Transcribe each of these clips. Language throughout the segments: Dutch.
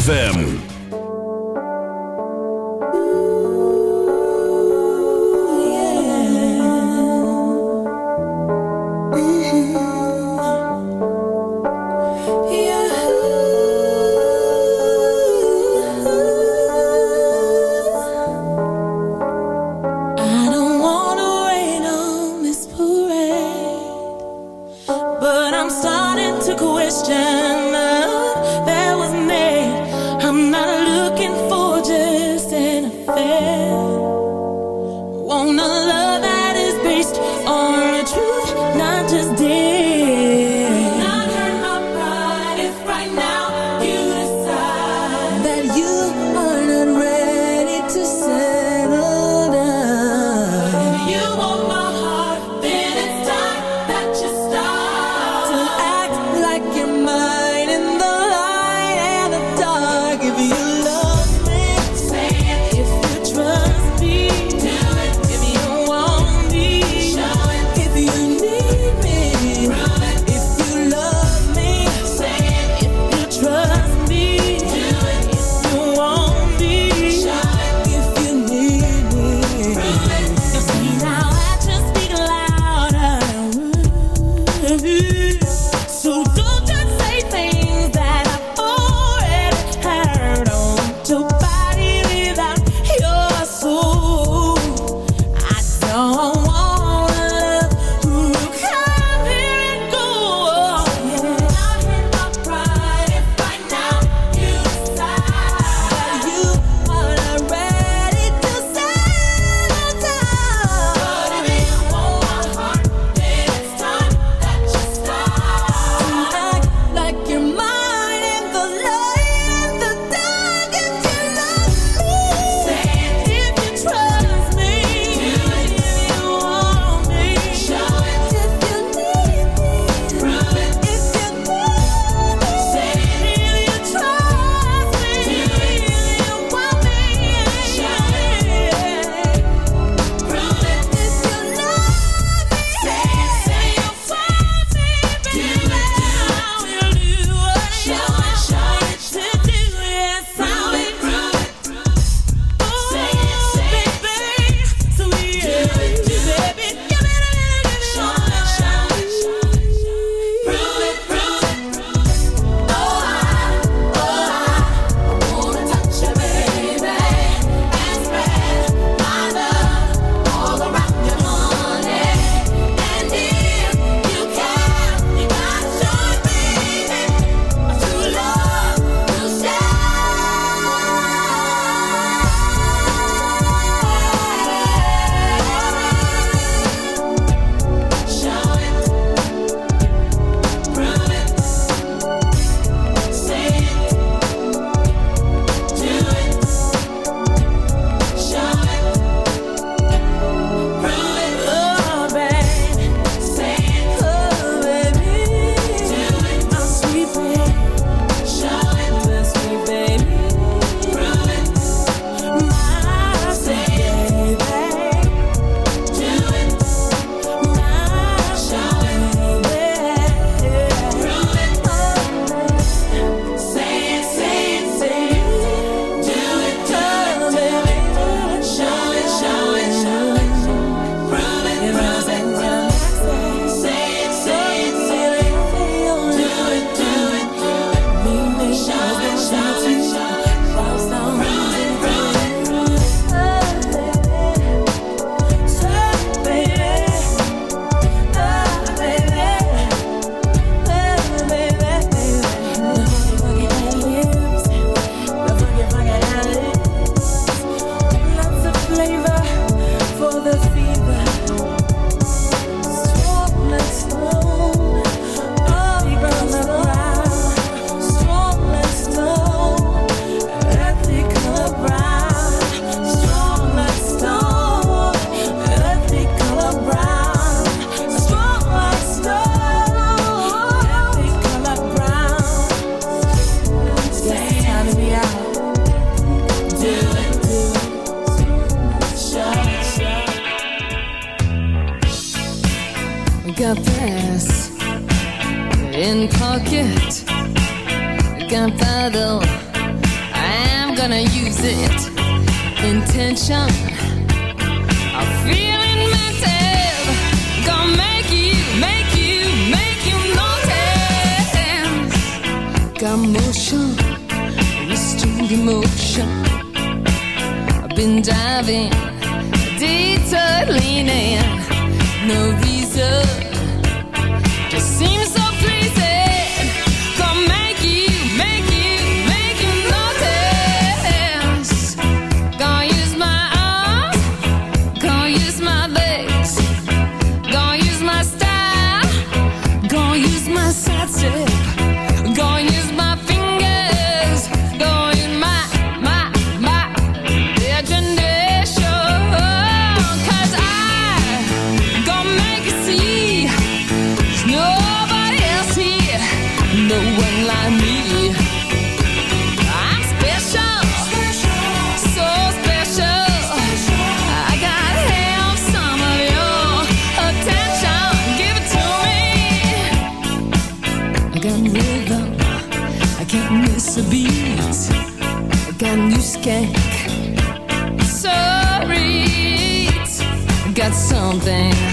ZFM. But I'm starting to question. that There was me. Something.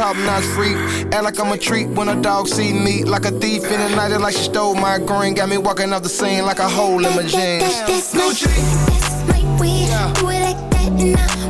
top notch freak. Act like I'm a treat when a dog see me. Like a thief in the night, like she stole my green. Got me walking off the scene like a hole in my jeans. That, that, that's, my, that's my weed. Yeah. Do it like that and I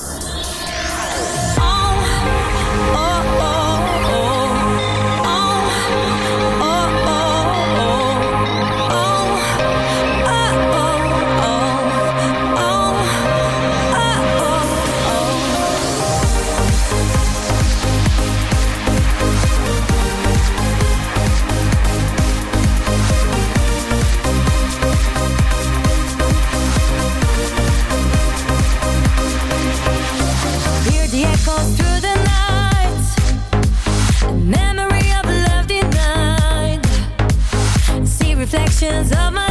reflections of my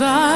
i